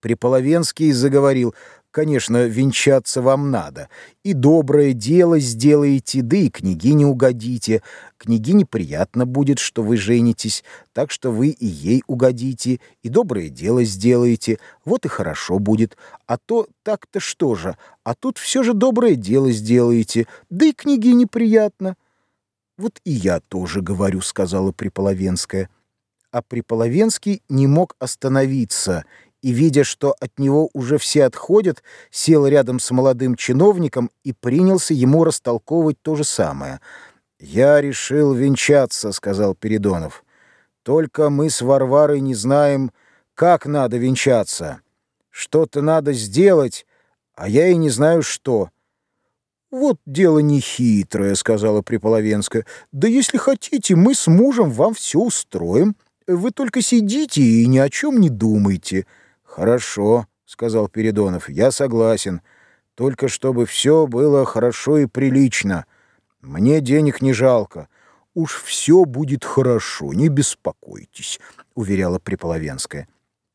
Приполовенский заговорил, конечно, венчаться вам надо. И доброе дело сделаете, да и княгине угодите. Княгине приятно будет, что вы женитесь, так что вы и ей угодите, и доброе дело сделаете. Вот и хорошо будет. А то так-то что же, а тут все же доброе дело сделаете, да и княгине приятно. Вот и я тоже говорю, сказала Приполовенская. А Приполовенский не мог остановиться и, видя, что от него уже все отходят, сел рядом с молодым чиновником и принялся ему растолковывать то же самое. «Я решил венчаться», — сказал Передонов. «Только мы с Варварой не знаем, как надо венчаться. Что-то надо сделать, а я и не знаю, что». «Вот дело нехитрое», — сказала Приполовенская. «Да если хотите, мы с мужем вам все устроим. Вы только сидите и ни о чем не думайте». «Хорошо», — сказал Передонов, — «я согласен. Только чтобы все было хорошо и прилично. Мне денег не жалко. Уж все будет хорошо, не беспокойтесь», — уверяла Приполовенская.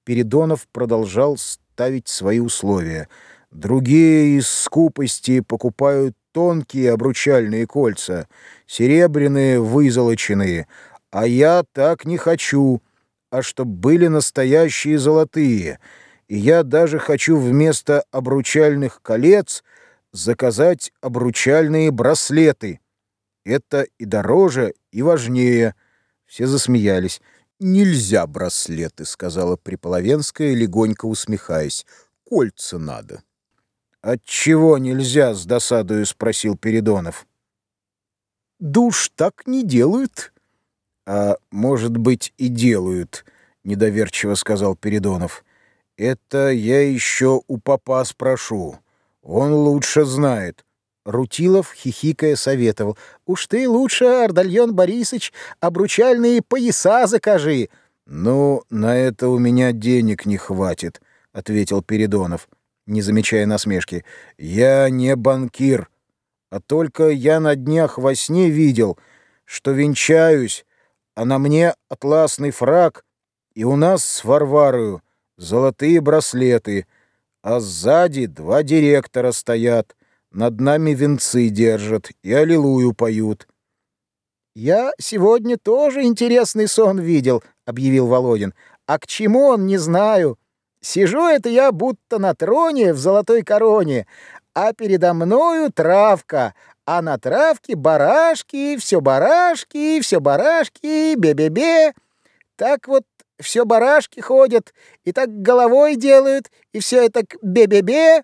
Передонов продолжал ставить свои условия. Другие из скупости покупают тонкие обручальные кольца, серебряные вызолоченные, а я так не хочу» а чтоб были настоящие золотые. И я даже хочу вместо обручальных колец заказать обручальные браслеты. Это и дороже, и важнее. Все засмеялись. «Нельзя браслеты», — сказала Приполовенская, легонько усмехаясь. «Кольца надо». «Отчего нельзя?» — с досадою спросил Передонов. «Душ так не делают», «А может быть, и делают», — недоверчиво сказал Передонов. «Это я еще у папа спрошу. Он лучше знает». Рутилов, хихикая, советовал. «Уж ты лучше, Ардальон Борисович, обручальные пояса закажи». «Ну, на это у меня денег не хватит», — ответил Передонов, не замечая насмешки. «Я не банкир, а только я на днях во сне видел, что венчаюсь, а на мне атласный фраг, и у нас с Варварою золотые браслеты, а сзади два директора стоят, над нами венцы держат и аллилуйю поют. «Я сегодня тоже интересный сон видел», — объявил Володин. «А к чему он, не знаю. Сижу это я будто на троне в золотой короне, а передо мною травка, а на травке барашки, все барашки, все барашки, бе-бе-бе. Так вот все барашки ходят, и так головой делают, и все это бе-бе-бе.